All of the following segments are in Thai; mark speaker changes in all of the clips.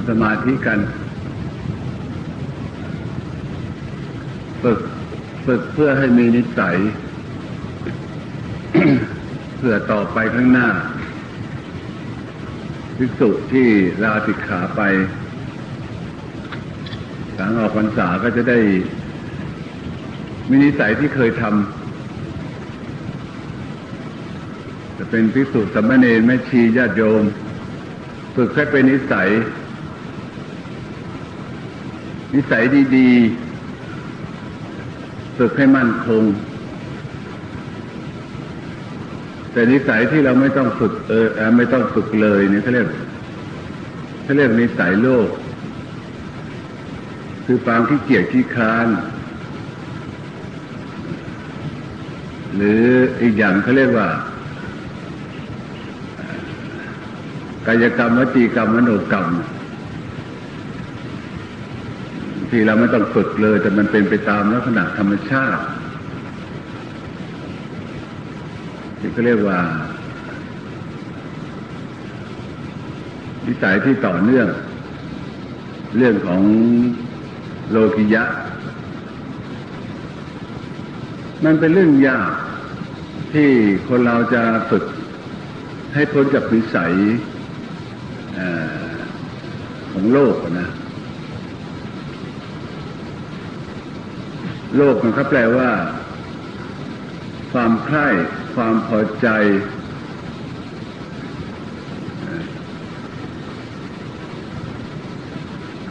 Speaker 1: ำสมาธิกัน ฝึกฝึกเพื่อให้มีนิสัย เพื่อต่อไปข้างหน้าภิกษุที่ลาติขาไปหลังออกพรรษาก็จะได้มีนิสัยที่เคยทำจะเป็นภิกษุสมณเณรแม่ชีญาติโยม ฝึกให้เป็นนิสัย นิสัยดีๆ ฝึกให้มั่นคง แต่นิสัยที่เราไม่ต้องฝึกเออไม่ต้องฝึกเลยนี่เขาเรียกเขาเรียกนิสัยโลก คือความที่เกียจขี้ค้าน หรืออีกอย่างเขาเรียกว่ากายกรรมวจีกรรมมโนกรรม ที่เราไม่ต้องฝึกเลย แต่มันเป็นไปตามลักษณะธรรมชาติที่เขาเรียกว่าวิสัยที่ต่อเนื่อง เรื่องของโลกิยะ มันเป็นเรื่องยากที่คนเราจะฝึกให้พ้นจากวิสัยของโลกนะ โลกมันก็แปลว่า ความใคร่ความพอใจ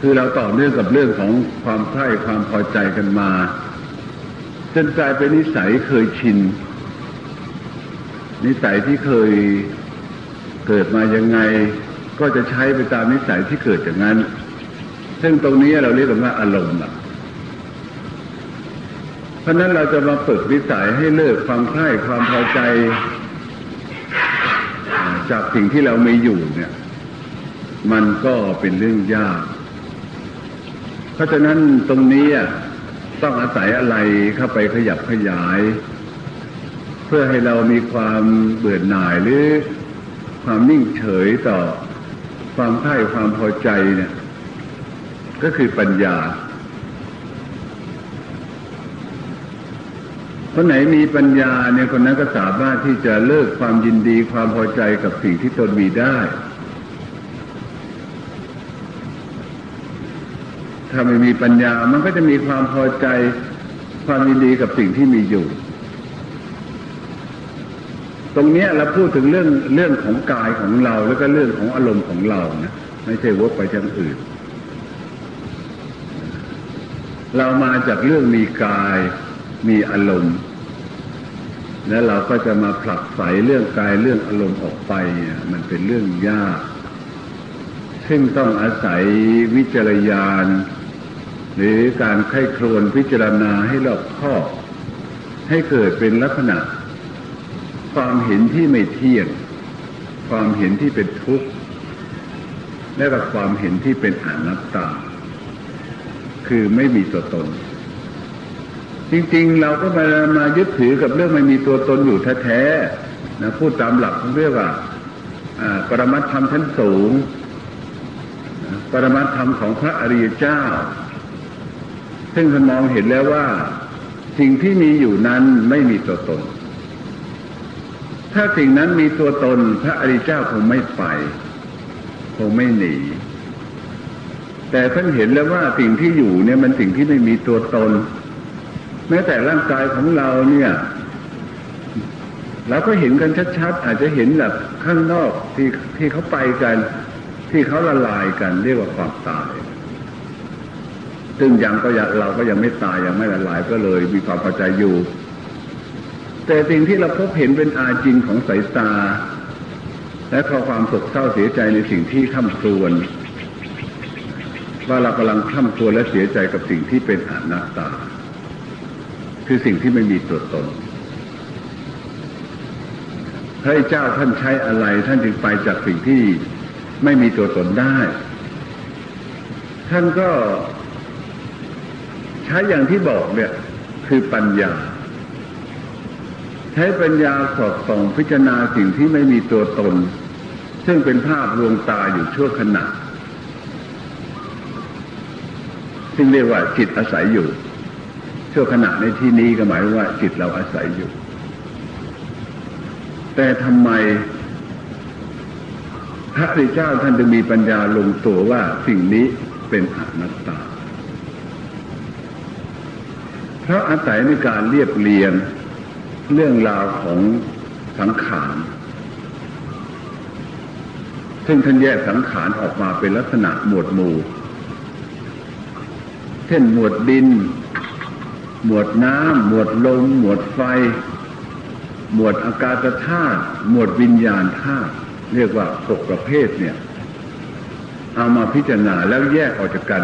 Speaker 1: คือเราต่อเนื่องกับเรื่องของความใคร่ความพอใจกันมา จนกลายเป็นนิสัยเคยชิน นิสัยที่เคยเกิดมายังไง ก็จะใช้ไปตามนิสัยที่เกิดอย่างนั้น ซึ่งตรงนี้เราเรียกว่าอารมณ์อะ เพราะนั้นเราจะมาฝึกวิสัยให้เลิกความใคร่ความพอใจ จากสิ่งที่เราไม่อยู่เนี่ย มันก็เป็นเรื่องยาก เพราะฉะนั้นตรงนี้ต้องอาศัยอะไรเข้าไปขยับขยาย เพื่อให้เรามีความเบื่อหน่ายหรือความนิ่งเฉยต่อความใคร่ความพอใจเนี่ย ก็คือปัญญา คนไหนมีปัญญาเนี่ยคนนั้นก็สามารถที่จะเลิกความยินดีความพอใจกับสิ่งที่ตนมีได้ ถ้าไม่มีปัญญามันก็จะมีความพอใจความยินดีกับสิ่งที่มีอยู่ ตรงนี้เราพูดถึงเรื่องเรื่องของกายของเราแล้วก็เรื่องของอารมณ์ของเรานะไม่ใช่วกไปทางอื่น เรามาจากเรื่องมีกาย มีอารมณ์ แล้วเราก็จะมาผลักไสเรื่องกายเรื่องอารมณ์ออกไปมันเป็นเรื่องยาก ซึ่งต้องอาศัยวิจารยานหรือการไข้ครวนพิจารณาให้รอบคอบให้เกิดเป็นลักษณะ ความเห็นที่ไม่เที่ยง ความเห็นที่เป็นทุกข์และกับความเห็นที่เป็นอนัตตา คือไม่มีตัวตน จริงๆ เราก็มามายึดถือกับเรื่องไม่มีตัวตนอยู่แท้ๆนะพูดตามหลักของเรียกว่าปรมัตธรรมชั้นสูง ปรมัตธรรมของพระอริยเจ้า ซึ่งท่านมองเห็นแล้วว่า สิ่งที่มีอยู่นั้นไม่มีตัวตน ถ้าสิ่งนั้นมีตัวตน พระอริยเจ้าคงไม่ไป คงไม่หนี แต่ท่านเห็นแล้วว่าสิ่งที่อยู่เนี่ยมันสิ่งที่ไม่มีตัวตน แม้แต่ร่างกายของเราเนี่ย เราก็เห็นกันชัดๆ อาจจะเห็นแบบข้างนอกที่ที่เขาไปกัน ที่เขาละลายกันเรียกว่าความตายซึ่งยังก็ยังเราก็ยังไม่ตายยังไม่ละลายก็เลย มีความพอใจอยู่ แต่สิ่งที่เราพบเห็นเป็นอาจริงของสายตา และข้อความสกเศร้าเสียใจในสิ่งที่ข้ามครวนว่าเรากำลังข้ามครวนและเสียใจกับสิ่งที่เป็นอนัตตา คือสิ่งที่ไม่มีตัวตน พระเจ้าท่านใช้อะไรท่านจึงไปจากสิ่งที่ไม่มีตัวตนได้ ท่านก็ใช้อย่างที่บอกเนี่ย คือปัญญา ใช้ปัญญาสอดส่องพิจารณาสิ่งที่ไม่มีตัวตน ซึ่งเป็นภาพลวงตาอยู่ชั่วขณะซึ่งเรียกว่าจิตอาศัยอยู่ ชั่วขณะในที่นี้ก็หมายว่าจิตเราอาศัยอยู่ แต่ทำไมพระริเจ้าท่านจะมีปัญญาลงตัวว่าสิ่งนี้เป็นอนัตตา เพราะอาศัยในการเรียบเรียงเรื่องราวของสังขารซึ่งท่านแยกสังขารออกมาเป็นลักษณะหมวดหมู่ เช่นหมวดดิน หมวดน้ำหมวดลมหมวดไฟ หมวดอากาศธาตุหมวดวิญญาณธาตุเรียกว่าหกประเภทเนี่ย เอามาพิจารณาแล้วแยกออกจากกัน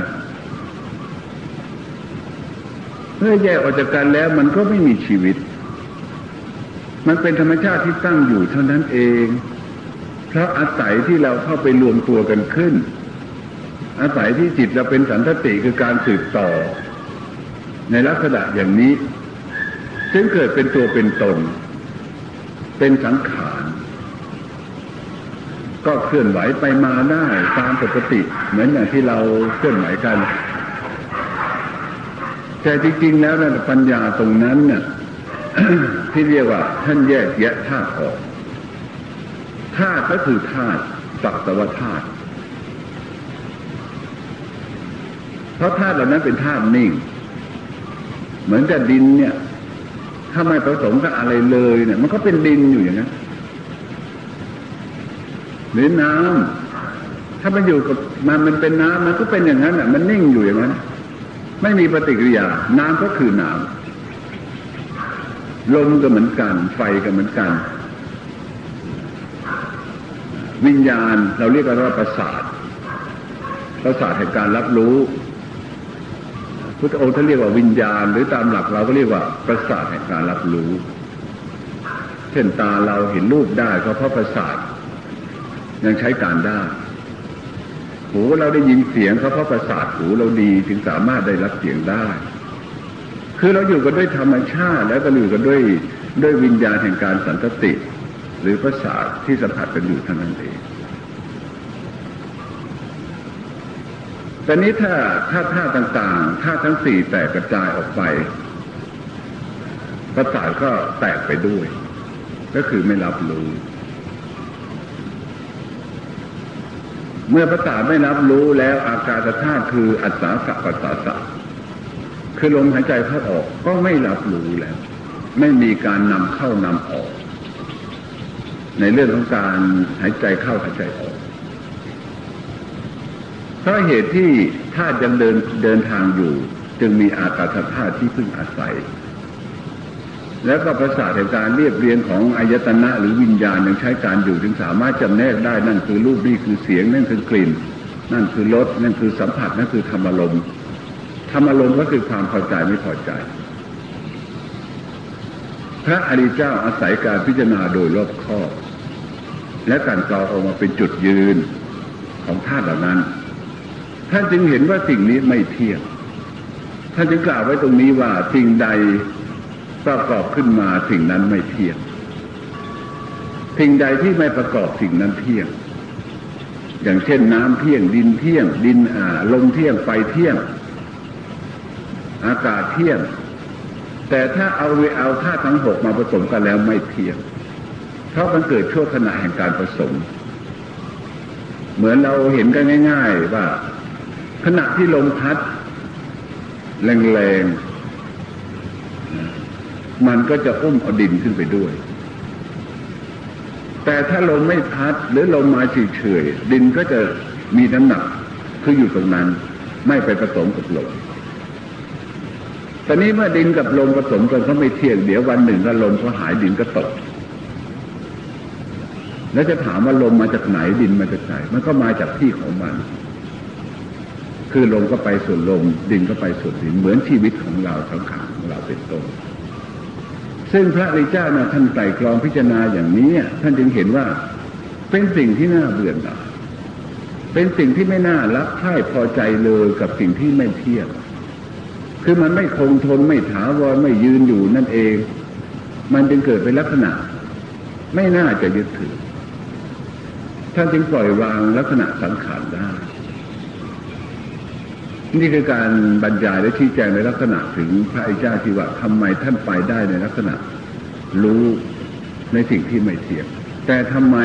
Speaker 1: เมื่อแยกออกจากกันแล้วมันก็ไม่มีชีวิต มันเป็นธรรมชาติที่ตั้งอยู่เท่านั้นเอง เพราะอาศัยที่เราเข้าไปรวมตัวกันขึ้น อาศัยที่จิตเราเป็นสันทติคือการสืบต่อ ในลักษณะอย่างนี้ จึงเกิดเป็นตัวเป็นตน เป็นสังขาร ก็เคลื่อนไหวไปมาได้ตามปกติ เหมือนอย่างที่เราเคลื่อนไหวกัน แต่จริงๆแล้วนะปัญญาตรงนั้นเนี่ยที่เรียกว่า ท่านแยกแยะธาตุออกธาตุก็คือธาตุสัตวธาตุเพราะธาตุเหล่านั้นเป็นธาตุนิ่ง เหมือนกับดินเนี่ย ถ้าไม่ผสมกับอะไรเลยเนี่ย มันก็เป็นดินอยู่อย่างนั้นหรือน้ำถ้ามันอยู่กับมันมันเป็นน้ำมันก็เป็นอย่างนั้นอะ มันนิ่งอยู่อย่างนั้น ไม่มีปฏิกิริยา น้ำก็คือน้ำลมก็เหมือนกัน ไฟก็เหมือนกัน วิญญาณเราเรียกกันว่าประสาทประสาทแห่งการรับรู้ พุทธองค์ท่านเรียกว่าวิญญาณ หรือตามหลักเราก็เรียกว่าประสาทแห่งการรับรู้ เช่นตาเราเห็นรูปได้ก็เพราะประสาท ยังใช้การได้หูเราได้ยินเสียงเขาเพราะประสาทหูเราดีจึงสามารถได้รับเสียงได้ คือเราอยู่กันด้วยธรรมชาติ แล้วก็อยู่กันด้วยด้วยวิญญาณแห่งการสันติหรือประสาทที่สัมผัสกันอยู่เท่านั้นเอง แต่นี้ถ้าถ้าท่าต่างๆท่าทั้งสี่แตกกระจายออกไปประสาทก็แตกไปด้วย ก็คือไม่รับรู้ เมื่อประสาทไม่รับรู้แล้วอาการธาตุคืออัศสาสะปัสสาสะคือลมหายใจเข้าออกก็ไม่รับรู้แล้ว ไม่มีการนำเข้านำออก ในเรื่องของการหายใจเข้าหายใจออก เพราะเหตุที่ธาตุยังเดินเดินทางอยู่ จึงมีอากาศธาตุที่พึ่งอาศัย แล้วก็ประสาทแห่งการเรียบเรียงของอายตนะหรือวิญญาณยังใช้การอยู่จึงสามารถจำแนกได้นั่นคือรูปนี่คือเสียงนั่นคือกลิ่น นั่นคือรสนั่นคือสัมผัสนั่นคือธรรมอารมณ์ธรรมอารมณ์ก็คือความพอใจไม่พอใจ พระอริยเจ้าอาศัยการพิจารณาโดยรอบคอบและการกรองออกมาเป็นจุดยืนของธาตุเหล่านั้น ท่านจึงเห็นว่าสิ่งนี้ไม่เที่ยง ท่านจึงกล่าวไว้ตรงนี้ว่าสิ่งใดประกอบขึ้นมาสิ่งนั้นไม่เที่ยง สิ่งใดที่ไม่ประกอบสิ่งนั้นเที่ยง อย่างเช่นน้ำเที่ยง ดินเที่ยง ดินอ่าลมเที่ยงไฟเที่ยง อากาศเที่ยง แต่ถ้าเอาเอาธาตุทั้งหกมาผสมกันแล้วไม่เที่ยงเพราะมันเกิดช่วขณะแห่งการผสม เหมือนเราเห็นกันง่าย ๆ ว่า ขณะที่ลมพัดแรงๆ มันก็จะอุ้มเอาดินขึ้นไปด้วย แต่ถ้าลมไม่พัดหรือลมมาเฉยๆดินก็จะมีน้ำหนักคืออยู่ตรงนั้น ไม่ไปผสมกับลมตอนนี้เมื่อดินกับลมผสมกันเขาไม่เที่ยง เดี๋ยววันหนึ่งถ้าลมเขาหายดินก็ตก แล้วจะถามว่าลมมาจากไหนดินมาจากไหนมันก็มาจากที่ของมัน คือลมก็ไปส่วนลม ดินก็ไปส่วนดินเหมือนชีวิตของเราทั้งขางของเราเป็นต้นซึ่งพระริเจ้านะท่านไต่กรองพิจารณาอย่างนี้ ท่านจึงเห็นว่าเป็นสิ่งที่น่าเบื่อหน่ายเป็นสิ่งที่ไม่น่ารักใคร่พอใจเลยกับสิ่งที่ไม่เที่ยงคือมันไม่คงทนไม่ถาวรไม่ยืนอยู่นั่นเอง มันจึงเกิดเป็นลักษณะ ไม่น่าจะยึดถือ ท่านจึงปล่อยวางลักษณะสังขารได้ นี่คือการบรรยายและชี้แจงในลักษณะถึงพระอิจาที่ว่าทำไมท่านไปได้ในลักษณะ รู้ในสิ่งที่ไม่เที่ยงแต่ทำไม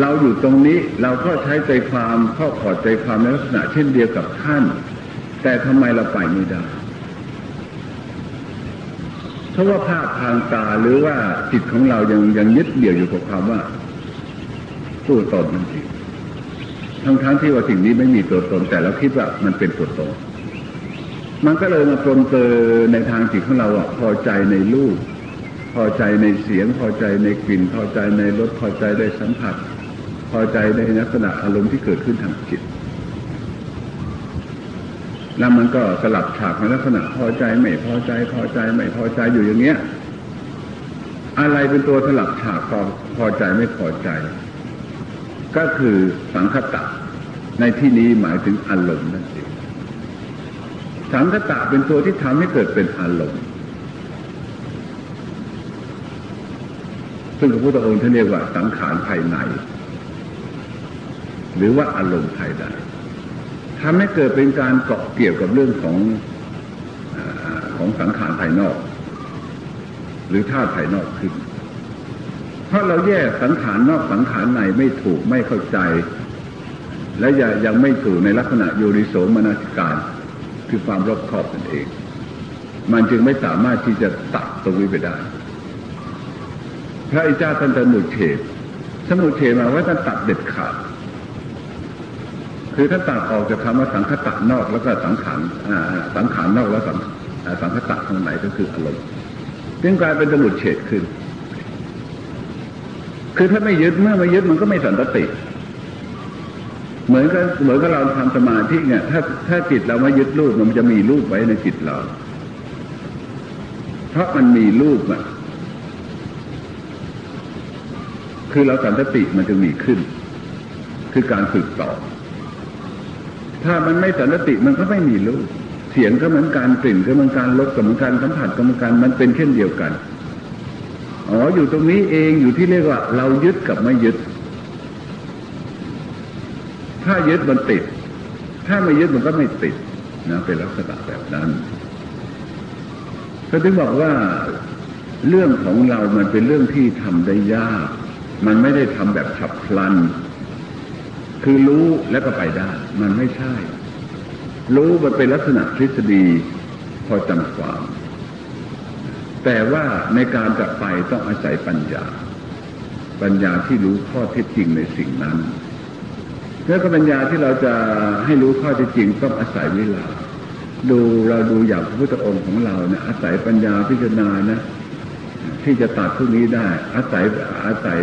Speaker 1: เราอยู่ตรงนี้เราก็ใช้ใจความข้อขอใจความในลักษณะเช่นเดียวกับท่าน แต่ทำไมเราไปไม่ได้เพราะว่าภาพทางตาหรือว่าจิตของเรายังยังยึดเดี่ยวอยู่กับความว่าตัวตนมันจริง ทั้งทั้งที่ว่าสิ่งนี้ไม่มีตัวตนแต่เราคิดว่ามันเป็นตัวตนมันก็เลยมาปนเปื้อในทางจิตของเราอะพอใจในรูปพอใจในเสียงพอใจในกลิ่น พอใจในรสพอใจในสัมผัส พอใจในลักษณะอารมณ์ที่เกิดขึ้นทางจิตแล้วมันก็สลับฉากในลักษณะพอใจไม่พอใจ พอใจไม่พอใจอยู่อย่างเงี้ย อะไรเป็นตัวสลับฉากพอพอใจไม่พอใจ ก็คือสังคตะ ในที่นี้หมายถึงอารมณ์นั่นเองสังคตะเป็นตัวที่ทำให้เกิดเป็นอารมณ์ซึ่งพระพุทธองค์ท่านเรียกว่าสังขารภายใน หรือว่าอารมณ์ภายในทำให้เกิดเป็นการเกาะเกี่ยวกับเรื่องของอของสังขารภายนอก หรือธาตุภายนอกขึ้น เพราะเราแยกสังขารนอกสังขารในไม่ถูกไม่เข้าใจ และยังไม่ถูกในลักษณะโยนิโสมนสิการ คือความรอบคอบนั่นเอง มันจึงไม่สามารถที่จะตัดตรงนี้ไปได้ พระอิจ้าท่านสมุเฉดสมุเฉดมาว่าท่านตัดเด็ดขาดคือถ้าตัดออกจากคำว่าสังคตะนอกแล้วก็สังขารสังขารนอกแล้วสังสังคตะข้างในก็คืออารมณ์จึงกลายเป็นสมุเฉดขึ้น คือถ้าไม่ยึดเมื่อไม่ยึดมันก็ไม่สันติ เหมือนกับเหมือนกับเราทำสมาธิเนี่ยถ้าถ้าจิตเราไม่ยึดรูปมันจะมีรูปไว้ในจิตเรา เพราะมันมีรูปอะ คือเราสันติมันจะมีขึ้น คือการฝึกต่อ ถ้ามันไม่สันติมันก็ไม่มีรูป เสียงก็เหมือนการกลิ่นก็เหมือนการรสก็เหมือนการสัมผัสก็เหมือนกันมันเป็นเช่นเดียวกัน อ๋ออยู่ตรงนี้เองอยู่ที่เรียกว่า เรายึดกับไม่ยึด ถ้ายึดมันติด ถ้าไม่ยึดมันก็ไม่ติดนะเป็นลักษณะแบบนั้นเขาถึงบอกว่าเรื่องของเรามันเป็นเรื่องที่ทำได้ยาก มันไม่ได้ทำแบบฉับพลัน คือรู้แล้วก็ไปได้ มันไม่ใช่ รู้มันเป็นลักษณะทฤษฎีพอจำความ แต่ว่าในการจะไปต้องอาศัยปัญญา ปัญญาที่รู้ข้อเท็จจริงในสิ่งนั้น แล้วก็ปัญญาที่เราจะให้รู้ข้อเท็จจริงต้องอาศัยเวลา ดูเราดูอย่างพระพุทธองค์ของเราเนี่ยอาศัยปัญญาพิจารณานะที่จะตัดพวกนี้ได้ อาศัยอาศัย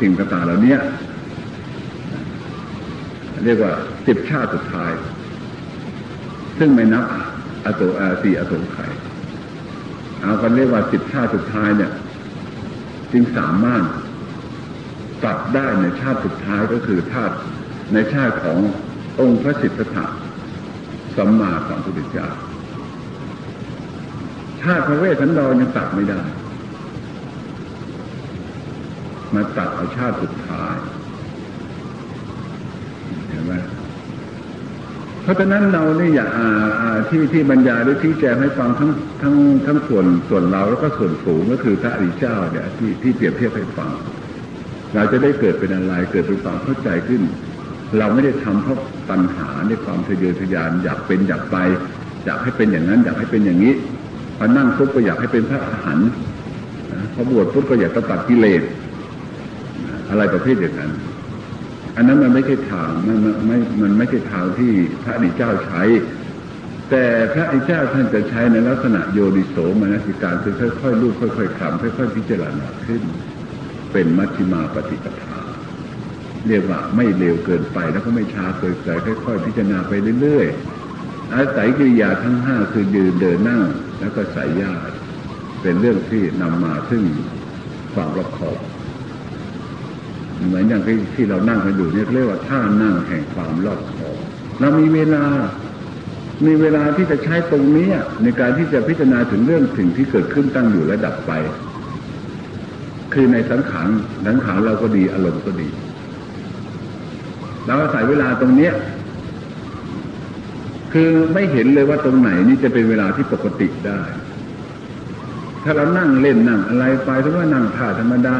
Speaker 1: สิ่งต่างๆเหล่านี้เรียกว่าสิบชาติสุดท้าย ซึ่งไม่นับอโตอาสีอโตไข เอากันเรียกว่าสิบชาติสุดท้ายเนี่ย จึงสามารถตัดได้ในชาติสุดท้ายก็คือชาติในชาติขององค์พระสิทธัตถะสัมมาสัมพุทธเจ้าชาติพระเวสสันดรยังตัดไม่ได้ มาตัดเอาชาติสุดท้ายเห็นไหม เพราะฉะนั้นเราเนี่ยอย่าที่ที่บรรยายหรือที่แจงให้ฟังทั้งทั้งทั้งส่วนส่วนเราแล้วก็ส่วนสูงก็คือพระอริยเจ้าเนี่ยที่ที่เปรียบเทียบให้ฟัง เราจะได้เกิดเป็นอะไรเกิดเป็นความเข้าใจขึ้น เราไม่ได้ทำเพราะปัญหาในความทะเยอทะยานอยากเป็นอยากไป อยากให้เป็นอย่างนั้น อยากให้เป็นอย่างนี้พอนั่งปุ๊บก็อยากให้เป็นพระอรหันต์พอบวชปุ๊บก็อยากจะตัดกิเลสอะไรประเภทอย่างนั้น อันนั้นมันไม่ใช่ทางมันไม่มันไม่ใช่ทางที่พระอริเจ้าใช้ แต่พระอิเจ้าท่านจะใช้ในลักษณะโยนิโสมนสิการคือค่อยๆรูปค่อยๆคำค่อยๆพิจารณาขึ้น เป็นมัชฌิมาปฏิปทาเรียกว่าไม่เร็วเกินไปแล้วก็ไม่ช้าเกินไปค่อยๆพิจารณาไปเรื่อยๆอาศัยกิริยาทั้งห้าคือยืนเดินนั่ง แล้วก็สายญาติเป็นเรื่องที่นำมาซึ่งความรอบคอบ เหมือนอย่างที่ที่เรานั่งกันอยู่เนี่ยเรียกว่าท่านั่งแห่งความรอบคอบเรามีเวลา มีเวลาที่จะใช้ตรงนี้ในการที่จะพิจารณาถึงเรื่องสิ่งที่เกิดขึ้นตั้งอยู่และดับไป คือในสังขารสังขารเราก็ดีอารมณ์ก็ดีเราอาศัยเวลาตรงเนี้ยคือไม่เห็นเลยว่าตรงไหนนี่จะเป็นเวลาที่ปกติได้ ถ้าเรานั่งเล่นนั่งอะไรไปถ้าว่านั่งท่าธรรมดา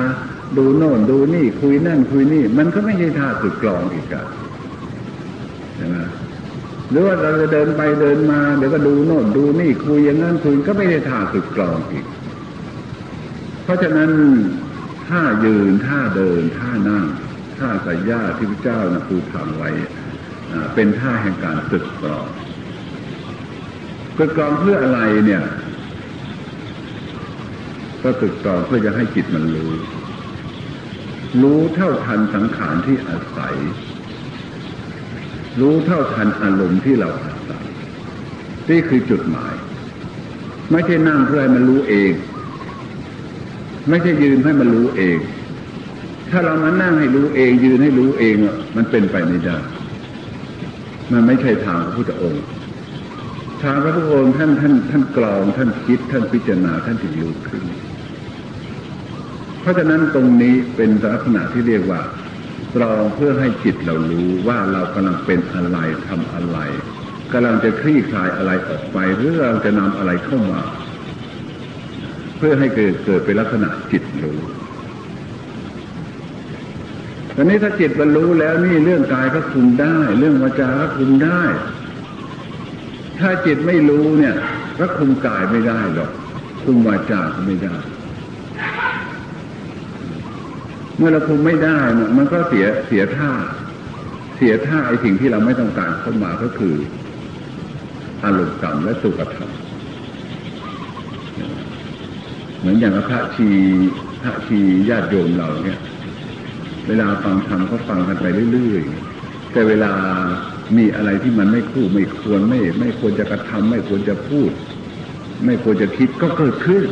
Speaker 1: ดูโน่นดูนี่คุยนั่นคุยนี่ มันก็ไม่ใช่ท่าสึกกลองอีกอะใช่ไหมหรือว่าเราจะเดินไปเดินมาเดี๋ยวก็ดูโน่นดูนี่คุยอย่างนั้นคุยก็ไม่ได้ท่าสึกกลองอีก เพราะฉะนั้นท่ายืนท่าเดินท่านั่งท่าสายญาที่พระเจ้านะปูทำไว้เป็นท่าแห่งการสึกกรองสึกกรองเพื่ออะไรเนี่ย ก็สึกกรองเพื่อจะให้จิตมันรู้ รู้เท่าทันสังขารที่อาศัย รู้เท่าทันอารมณ์ที่เราอาศัย นี่คือจุดหมาย ไม่ใช่นั่งเพื่อให้มันรู้เอง ไม่ใช่ยืนให้มันรู้เอง ถ้าเรามานั่งให้รู้เอง ยืนให้รู้เองมันเป็นไปไม่ได้มันไม่ใช่ทางพระพุทธองค์ ทางพระพุทธองค์ท่านท่านท่านกรองท่านคิดท่านพิจารณาท่านถึงรู้ขึ้น เพราะฉะนั้นตรงนี้เป็นลักษณะที่เรียกว่ากรองเพื่อให้จิตเรารู้ว่าเรากำลังเป็นอะไรทำอะไรกำลังจะคลี่คลายอะไรออกไป หรือเราจะนำอะไรเข้ามา เพื่อให้เกิดเกิดเป็นลักษณะจิตรู้ตอนนี้ถ้าจิตบรรลุแล้วนี่เรื่องกายก็คุมได้ เรื่องวาจาก็คุมได้ ถ้าจิตไม่รู้เนี่ย ก็คุมกายไม่ได้หรอกคุมวาจาก็ไม่ได้ เมื่อเราคุมไม่ได้เนี่ยมันก็เสียเสียท่า เสียท่าไอ้สิ่งที่เราไม่ต้องการเข้ามาก็คืออารมณ์กรรมและสุขธรรมเหมือนอย่างพระชีพระชีญาติโยมเราเนี่ย เวลาฟังธรรมก็ฟังกันไปเรื่อยๆแต่เวลามีอะไรที่มันไม่คู่ไม่ควรไม่ ไม่ควรจะกระทำไม่ควรจะพูด ไม่ควรจะคิดก็เกิดขึ้น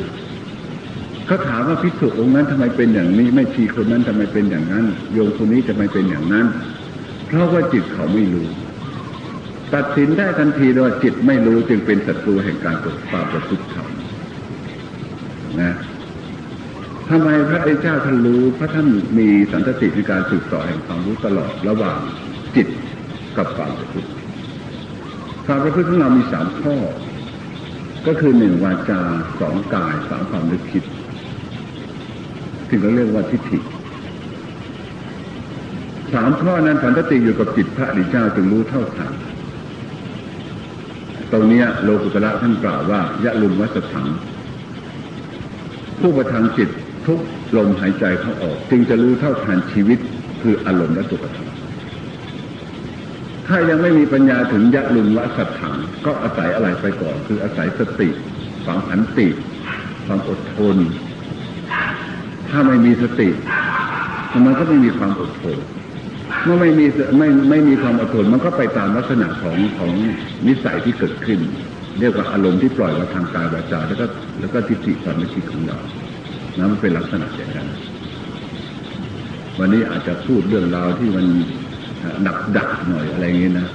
Speaker 1: เขาถามว่าพิสุองค์นั้นทำไมเป็นอย่างนี้ ไม่ชีคนนั้นทำไมเป็นอย่างนั้น โยมคนนี้ทำไมเป็นอย่างนั้น เพราะว่าจิตเขาไม่รู้ ตัดสินได้ทันทีว่าจิตไม่รู้จึงเป็นศัตรูแห่งการปฏิบัติประพฤติธรรมนะทำไมพระเจ้าท่านรู้พระท่านมีสันติในการสืบต่อแห่งความรู้ตลอดระหว่างจิตกับความประพฤติความประพฤติของเรามีสามข้อ ก็คือหนึ่งวาจาสองกายสามความนึกคิด ถึงเราเรียกว่าทิฏฐิสามข้อนั้นสันติอยู่กับจิตพระอริเจ้าจึงรู้เท่าทันตรงนี้โลกุตระท่านกล่าวว่ายะลุมวัสถัง ผู้ประทังจิตทุกลมหายใจเขาออก จึงจะรู้เท่าทันชีวิตคืออารมณ์และสุขธรรมถ้ายังไม่มีปัญญาถึงยะลุงวะสัตถัง ก็อาศัยอะไรไปก่อน คืออาศัยสติ ฝังขันติ ความอดทน ถ้าไม่มีสติมันก็ไม่มีความอดทนเมื่อไม่มีไม่ไม่มีความอดทนมันก็ไปตามลักษณะของของนิสัยที่เกิดขึ้น เรียกว่าอารมณ์ที่ปล่อยมาทางกายวาจาแล้วก็แล้วก็ทิฏฐิความคิดของเรานะมันเป็นลักษณะอย่างนั้นวันนี้อาจจะพูดเรื่องราวที่มันดักดักหน่อยอะไรเงี้ยนะ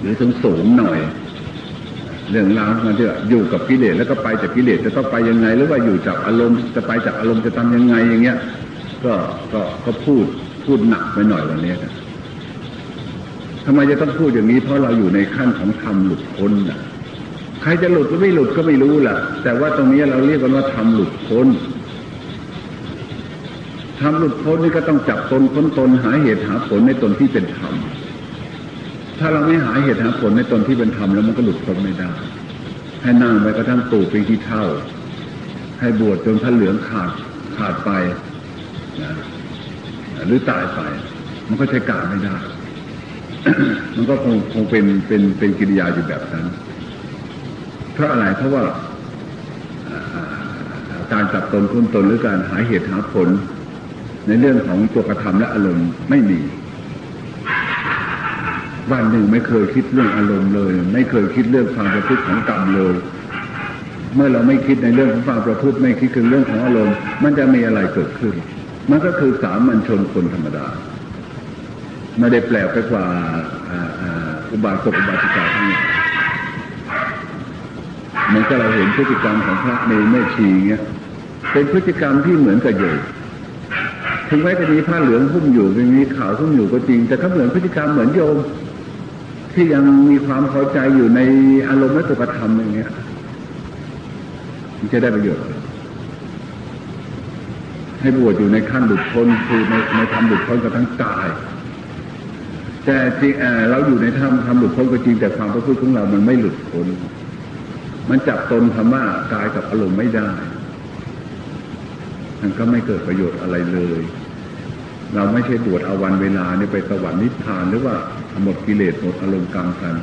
Speaker 1: หรือสูงสูงหน่อย เรื่องราวมันจะอยู่กับกิเลสแล้วก็ไปจากกิเลสจะต้องไปยังไง หรือว่าอยู่จากอารมณ์จะไปจากอารมณ์จะทำยังไงอย่างเงี้ย ก็ก็ก็พูดพูดหนักไปหน่อยวันนี้นะทำไมจะต้องพูดอย่างนี้เพราะเราอยู่ในขั้นของธรรมหลุดพ้นนะใครจะหลุดหรือไม่หลุดก็ไม่รู้ล่ะ แต่ว่าตรงนี้เราเรียกกันว่าทำหลุดพ้นทำหลุดพ้นนี่ก็ต้องจับตนพ้นตนหาเหตุหาผลในตนที่เป็นธรรม ถ้าเราไม่หาเหตุหาผลในตนที่เป็นธรรมแล้วมันก็หลุดพ้นไม่ได้ ให้นั่งไปกระทั่งตู่ปีที่เท่า ให้บวชจนท่านเหลืองขาดขาดไปนะหรือตายไป มันก็ใช้การไม่ได้ มันก็คงคงเป็นเป็นเป็นกิริยาอยู่แบบนั้น เพราะอะไรเพราะว่าการจับตนคุ้นตนหรือการหาเหตุหาผล ในเรื่องของตัวกระทำและอารมณ์ไม่มี วันหนึ่งไม่เคยคิดเรื่องอารมณ์เลย ไม่เคยคิดเรื่องความประพฤติของกรรมเลย เมื่อเราไม่คิดในเรื่องของความประพฤติไม่คิดถึงเรื่องของอารมณ์ มันจะมีอะไรเกิดขึ้น มันก็คือสามัญชนคนธรรมดาไม่ได้แปลกไปกว่าอุบาสกอุบาสิกาทั้งนี้เหมือนกับเราเห็นพฤติกรรมของพระเนรแม่ชีเงี้ยเป็นพฤติกรรมที่เหมือนกับโยมถึงแม้จะมีผ้าเหลืองหุ้มอยู่มีขาวหุ้มอยู่ก็จริง แต่เขาเหมือนพฤติกรรมเหมือนโยม ที่ยังมีความพอใจอยู่ในอารมณ์และตุกธรรมอย่างเงี้ยมันจะได้ประโยชน์ ให้บวชอยู่ในขั้นหลุดพ้นคือในในธรรมหลุดพ้นกับทั้งกาย แต่จริงเราอยู่ในธรรมธรรมหลุดพ้นก็จริงแต่ความประพฤติของเรามันไม่หลุดพ้นมันจับตนธรรมะกายกับอารมณ์ไม่ได้มันก็ไม่เกิดประโยชน์อะไรเลย เราไม่ใช่บวชเอาวันเวลาเนี่ยไปสวรรค์นิพพานหรือว่า หมดกิเลสหมดอารมณ์กรรมกัน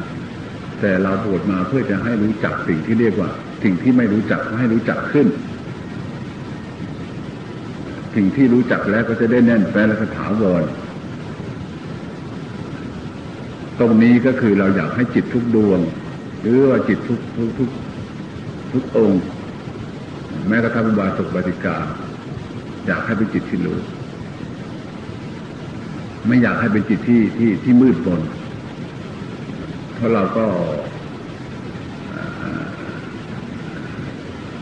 Speaker 1: แต่เราบวชมาเพื่อจะให้รู้จักสิ่งที่เรียกว่า สิ่งที่ไม่รู้จักให้รู้จักขึ้น สิ่งที่รู้จักแล้วก็จะได้แน่นแฟ้และถาวรตรงนี้ก็คือเราอยากให้จิตทุกดวง หรือว่าจิตทุกทุกทุกทุกองค์ แม้กระทั่งบาสุบาติกา อยากให้เป็นจิตที่รู้ ไม่อยากให้เป็นจิตที่ที่ที่มืดมนเพราะเราก็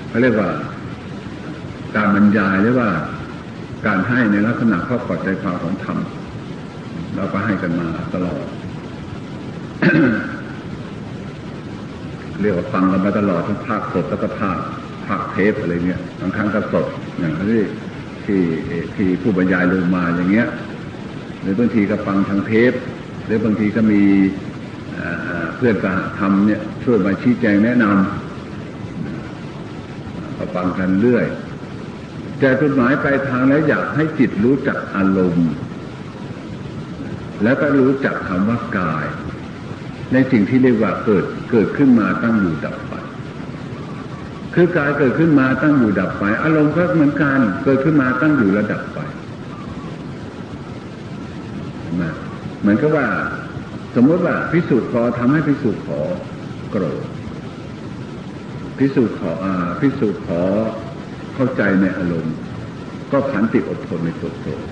Speaker 1: เขาเรียกว่า การบรรยายหรือว่าการให้ในลักษณะข้อกอดใจความของธรรมเราก็ให้กันมาตลอด เรียกว่าฟังกันมาตลอดทั้งภาคสดแล้วก็ภาคภาคเทปอะไรเงี้ยบางครั้งก็สดอย่างที่ที่ที่ผู้บรรยายลงมาอย่างเงี้ย หรือบางทีก็ฟังทางเทป หรือบางทีก็มีเพื่อนสหธรรมเนี่ยช่วยมาชี้แจงแนะนำก็ฟังกันเรื่อย แต่จุดหมายปลายทางแล้วอยากให้จิตรู้จักอารมณ์ แล้วก็รู้จักคำว่ากาย ในสิ่งที่เรียกว่าเกิดเกิดขึ้นมาตั้งอยู่ดับไป คือกายเกิดขึ้นมาตั้งอยู่ดับไป อารมณ์ก็เหมือนกันเกิดขึ้นมาตั้งอยู่ระดับไป มา เหมือนกับว่า สมมติว่าพิสูจน์ขอทำให้พิสูจน์ขอโกรธพิสูจน์ขออาพิสูจน์ขอเข้าใจในอารมณ์ ก็ขันติอดทนในตัวโกรธ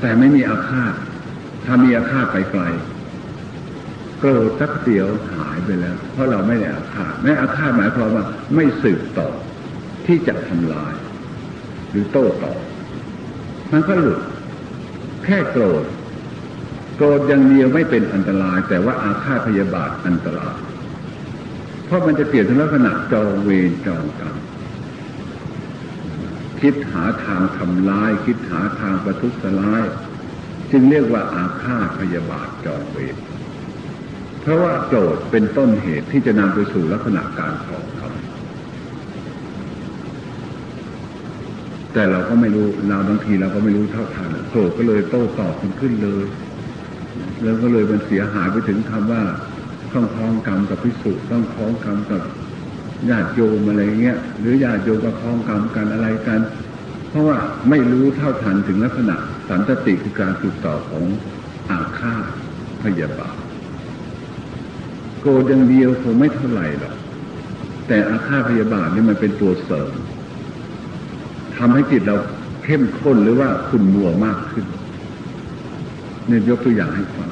Speaker 1: แต่ไม่มีอาฆาตถ้ามีอาฆาตไปไกลโกรธสักเดียวหายไปแล้ว เพราะเราไม่ได้อาฆาตไม่อาฆาตหมายความว่าไม่สืบต่อที่จะทำลาย หรือโต้ตอบมันก็หลุดแค่โกรธ โกรธอย่างเดียวไม่เป็นอันตราย แต่ว่าอาฆาตพยาบาทอันตราย เพราะมันจะเปลี่ยนลักษณะจองเวรจองกรรมคิดหาทางทำลาย คิดหาทางประทุษร้าย จึงเรียกว่าอาฆาตพยาบาทจองเวรเพราะว่าโกรธเป็นต้นเหตุที่จะนำไปสู่ลักษณะการของแต่เราก็ไม่รู้เราบางทีเราก็ไม่รู้เท่าทันโกรธก็เลยโต้ตอบมันขึ้นเลย แล้วก็เลยมันเสียหายไปถึงคำว่าต้องคล้องกรรมกับพิสุต้องคล้องกรรมกับญาติโยมอะไรเงี้ย หรือญาติโยมกับคล้องกรรมกันอะไรกัน เพราะว่าไม่รู้เท่าทันถึงลักษณะสันติคือการติดต่อของอาฆาตพยาบาทโกรธอย่างเดียวคงไม่เท่าไหร่หรอกแต่อาฆาตพยาบาทนี่มันเป็นตัวเสริมทำให้จิตเราเข้มข้นหรือว่าขุ่นมัวมากขึ้น เนี่ยยกตัวอย่างให้ฟัง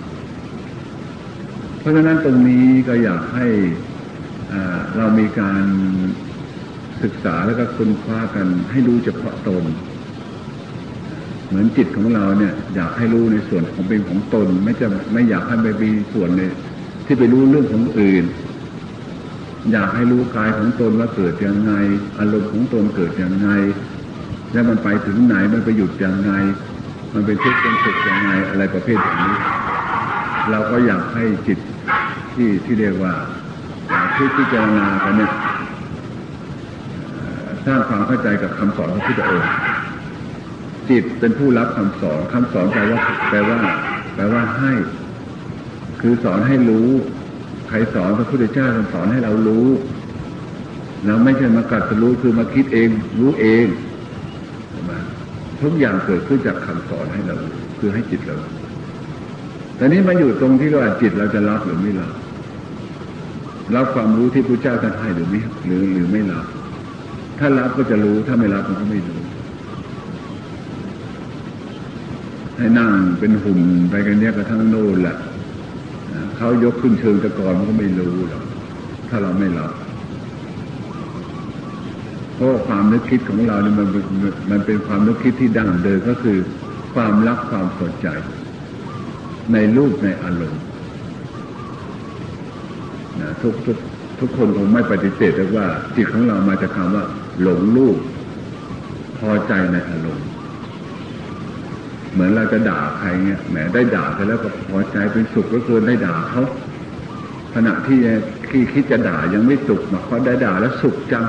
Speaker 1: เพราะฉะนั้นตรงนี้ก็อยากให้เรามีการศึกษาแล้วก็ค้นคว้ากันให้รู้เฉพาะตน เหมือนจิตของเราเนี่ย อยากให้รู้ในส่วนของเป็นของตน ไม่จะไม่อยากให้ไปมีส่วนในที่ไปรู้เรื่องของอื่น อยากให้รู้กายของตนว่าเกิดยังไง อารมณ์ของตนเกิดยังไง แล้วมันไปถึงไหนมันไปหยุดยังไง มันเป็นทุกข์เป็นสุขยังไงอะไรประเภทอย่างนี้ เราก็อยากให้จิตที่ที่เรียกว่าที่พิจารณากันเนี่ยสร้างความเข้าใจกับคำสอนของพระพุทธองค์จิตเป็นผู้รับคำสอนคำสอนแปลว่าแปลว่าแปลว่าให้ คือสอนให้รู้ ใครสอนพระพุทธเจ้าสอนให้เรารู้ เราไม่ใช่มากัดจะรู้คือมาคิดเอง รู้เอง ทุกอย่างเกิดขึ้นจากคำสอนให้เรา คือให้จิตเราแต่นี้มาอยู่ตรงที่ว่าจิตเราจะรับหรือไม่รับรับความรู้ที่พระเจ้าท่านให้หรือไม่หรือหรือไม่รับถ้ารับก็จะรู้ถ้าไม่รับมันก็ไม่รู้ให้นั่งเป็นหุ่นไปกันเนี้ยกระทั่งโน่นแหละเขายกขึ้นเชิงตะกอนมันก็ไม่รู้หรอกถ้าเราไม่รับ เพราะความนึกคิดของเราเนี่ยมันมันเป็นความนึกคิดที่ดั้งเดิมก็คือ ความรักความสนใจ ในรูปในอารมณ์นะทุกทุกทุกคนคงไม่ปฏิเสธว่า จิตของเรามาจากคำว่า หลงลูกพอใจในอารมณ์เหมือนเราจะด่าใครเนี่ยแหมได้ด่าไปแล้วก็พอใจเป็นสุขก็คือได้ด่าเขาขณะที่ที่คิดจะด่ายังไม่สุขมาเขาได้ด่าแล้วสุขจัง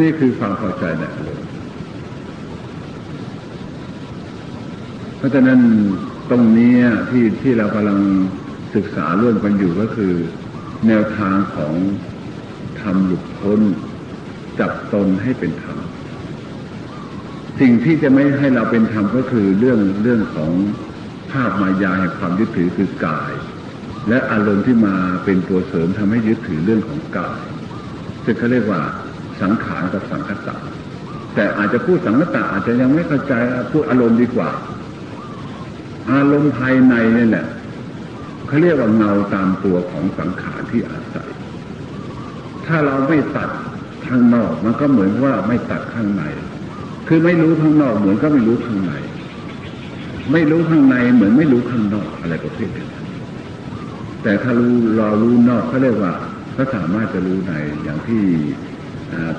Speaker 1: นี่คือความพอใจในอารมณ์เพราะฉะนั้นตรงนี้ที่ที่เรากำลังศึกษาร่วมกันอยู่ก็คือ แนวทางของทำหลุดพ้นจับตนให้เป็นธรรมสิ่งที่จะไม่ให้เราเป็นธรรมก็คือเรื่องเรื่องของภาพมายาแห่งความยึดถือคือกาย และอารมณ์ที่มาเป็นตัวเสริมทำให้ยึดถือเรื่องของกายซึ่งเขาเรียกว่า สังขารกับสังคตะแต่อาจจะพูดสังคตะอาจจะยังไม่เข้าใจพูดอารมณ์ดีกว่า อารมณ์ภายในนี่แหละเขาเรียกว่าเงาตามตัวของสังขารที่อาศัย ถ้าเราไม่ตัดข้างนอกมันก็เหมือนว่าไม่ตัดข้างใน คือไม่รู้ข้างนอกเหมือนก็ไม่รู้ข้างใน ไม่รู้ข้างในเหมือนไม่รู้ข้างนอกอะไรประเภทนี้แต่ถ้ารู้เรารู้นอกเขาเรียกว่าเขาสามารถจะรู้ในอย่างที่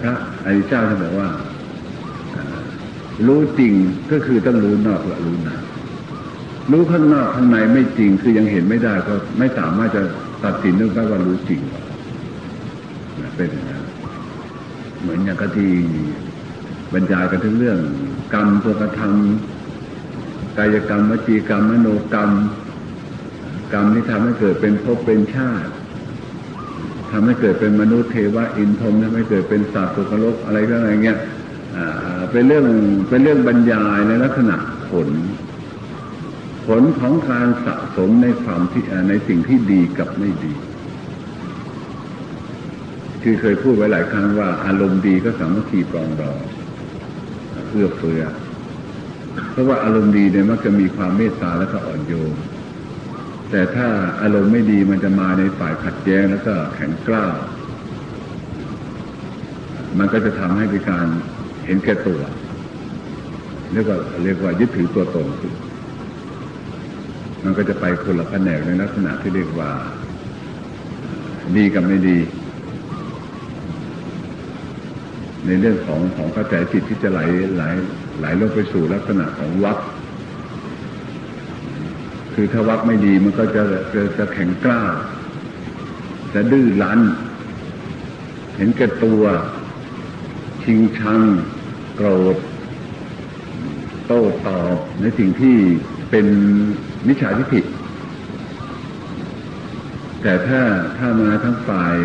Speaker 1: พระอริยเจ้าท่านบอกว่า รู้จริงก็คือต้องรู้นอกและรู้ในรู้ข้างนอกข้างในไม่จริงคือยังเห็นไม่ได้ก็ไม่สามารถจะตัดสินเรื่องว่ารู้จริงเป็นเหมือนอย่างกที่บรรยายกันถึงเรื่อง กรรมตัวกระทำกายกรรมวจีกรรมมโนกรรม กรรมที่ทำให้เกิดเป็นภพเป็นชาติ ทำให้เกิดเป็นมนุษย์เทวะอินทรมทำให้เกิดเป็นสัตว์ตุกโลกอะไรก็อะไรเงี้ยเป็นเรื่องเป็นเรื่องบรรยายในลักษณะผล ผลของการสะสมในความที่ในสิ่งที่ดีกับไม่ดีคือเคยพูดไว้หลายครั้งว่าอารมณ์ดีก็สามัคคีปรองดองเอื้อเฟื้อเพราะว่าอารมณ์ดีเนี่ยมักจะมีความเมตตาและก็อ่อนโยน แต่ถ้าอารมณ์ไม่ดีมันจะมาในฝ่ายขัดแย้งแล้วก็แข็งกล้าว มันก็จะทำให้เป็นการเห็นแก่ตัวเรียกว่าเรียกว่ายึดถือตัวตนมันก็จะไปคนละแผนกในลักษณะที่เรียกว่า ดีกับไม่ดี ในเรื่องของของเข้าใจจิตที่จะไหลไหลไหลลงไปสู่ลักษณะของวัก คือถ้าวักไม่ดีมันก็จะจะจะแข็งกล้า จะดื้อรั้น เห็นแก่ตัว ชิงชัง โกรธ โต้ตอบในสิ่งที่เป็นมิจฉาทิฏฐิแต่ถ้าถ้ามาทั้งฝ่าย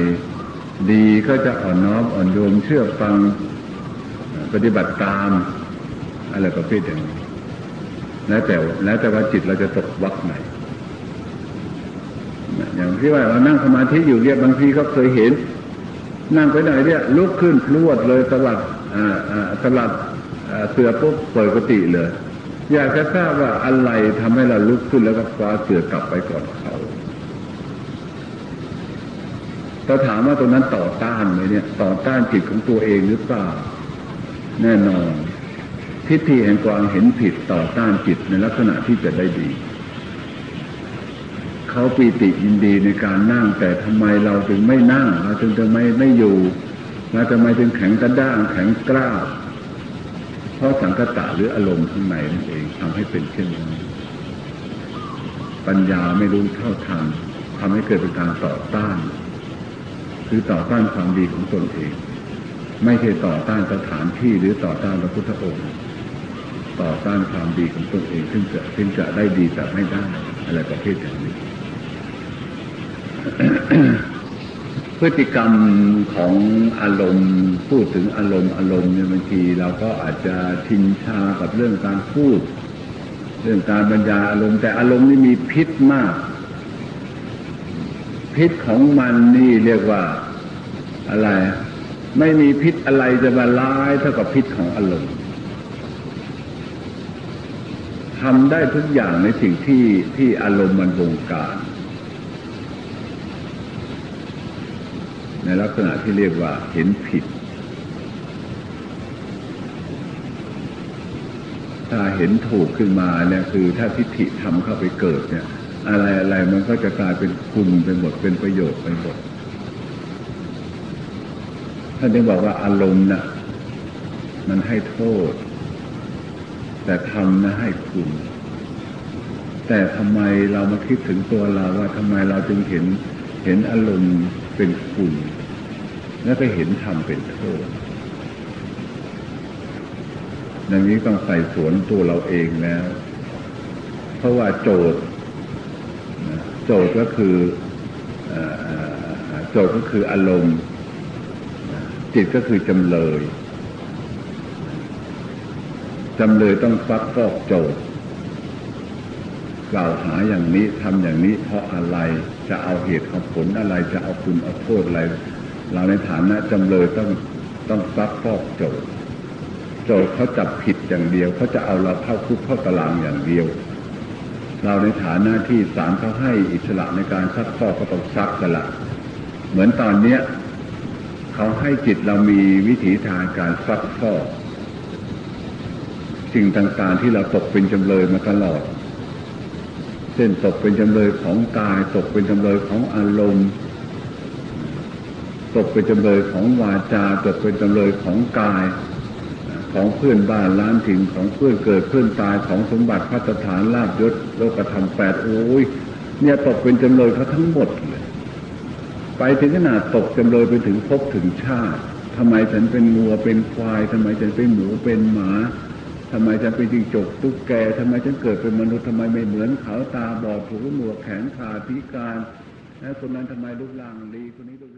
Speaker 1: ดีก็จะอ่อนน้อมอ่อนโยนเชื่อฟังปฏิบัติตามอะไรประเภทอย่างนี้ แล้วแต่แล้วแต่ว่าจิตเราจะตกวักไหนอย่างที่ว่าเรานั่งสมาธิอยู่เรียบางทีก็เคยเห็น นั่งไปไหนเนี่ยลุกขึ้นพลวดเลยสลัดสลัดเสือปุ๊บเปิดกติเลย อยากจะทราบว่าอะไรทำให้เราลุกขึ้นแล้วก็คว้าเสือกลับไปก่อนเขาเราถามว่าตรงนั้นต่อต้านไหมเนี่ย ต่อต้านจิตของตัวเองหรือเปล่า แน่นอน ทิฏฐิแห่งความเห็นผิดต่อต้านจิตในลักษณะที่จะได้ดี เขาปีติยินดีในการนั่ง แต่ทำไมเราถึงไม่นั่ง เราจึงจะไม่ไม่อยู่เราจะไม่ถึงแข็งกระด้างแข็งกล้าเพราะสังคตะหรืออารมณ์ข้างในนั่นเองทำให้เป็นเช่นนี้ปัญญาไม่รู้เท่าทันทำให้เกิดเป็นการต่อต้าน คือต่อต้านความดีของตนเอง ไม่ใช่ต่อต้านสถานที่หรือต่อต้านพระพุทธองค์ ต่อต้านความดีของตนเองซึ่งจะซึ่งจะได้ดีแต่ไม่ได้อะไรประเภทอย่างนี้ พฤติกรรมของอารมณ์พูดถึงอารมณ์อารมณ์เนี่ยบางทีเราก็อาจจะชินชากับเรื่องการพูด เรื่องการบรรยายอารมณ์ แต่อารมณ์นี่มีพิษมาก พิษของมันนี่เรียกว่าอะไร ไม่มีพิษอะไรจะมาร้ายเท่ากับพิษของอารมณ์ ทำได้ทุกอย่างในสิ่งที่ที่อารมณ์มันบงการ ในลักษณะที่เรียกว่าเห็นผิด ถ้าเห็นถูกขึ้นมาเนี่ยคือถ้าทิฏฐิทำเข้าไปเกิดเนี่ย อะไรอะไรมันก็จะกลายเป็นคุณไปหมดเป็นประโยชน์ไปหมดท่านจึงบอกว่าอารมณ์น่ะมันให้โทษ แต่ทำนะให้คุณ แต่ทำไมเรามาคิดถึงตัวเราว่าทำไมเราจึงเห็นเห็นอารมณ์เป็นคุณ แล้วก็เห็นธรรมเป็นโทษดังนี้ต้องใส่สวนตัวเราเองแล้ว เพราะว่าโจทย์ โจทย์ก็คืออโจทย์ก็คืออารมณ์ จิตก็คือจำเลย จำเลยต้องฟักฟอกโจทย์กล่าวหาอย่างนี้ทำอย่างนี้เพราะอะไรจะเอาเหตุเอาผลอะไรจะเอาคุณเอาโทษอะไร เราในฐานะจำเลยต้องต้องฟักฟอกโจทย์โจทย์เขาจับผิดอย่างเดียวเขาจะเอาเราเข้าคุกเข้าตารางอย่างเดียว เราในฐานะที่ศาลเขาให้อิสระในการซักฟอกก็ต้องซักกันละเหมือนตอนเนี้ยเขาให้จิตเรามีวิถีทางการซักฟอก สิ่งต่างๆที่เราตกเป็นจำเลยมาตลอด เช่นตกเป็นจำเลยของกาย ตกเป็นจำเลยของอารมณ์ ตกเป็นจำเลยของวาจา ตกเป็นจำเลยของกาย ของเพื่อนบ้านล้านถิ่นของเพื่อนเกิดเพื่อนตายของสมบัติพัฒฐานลาบยศโลกธรรมแปดโอ้ยเนี่ยตกเป็นจำเลยเขาทั้งหมดเลยไปถึงขนาดตกจำเลยไปถึงภพถึงชาติทำไมฉันเป็นงัวเป็นควายทำไมฉันเป็นหมูเป็นหมา ทำไมฉันเป็นจิงจกตุ๊กแกทำไมฉันเกิดเป็นมนุษย์ทำไมไม่เหมือนเขาตาบอดหูหนวกแขนขาพิการ แล้วคนนั้นทำไมรูปร่างดีคนนี้รูป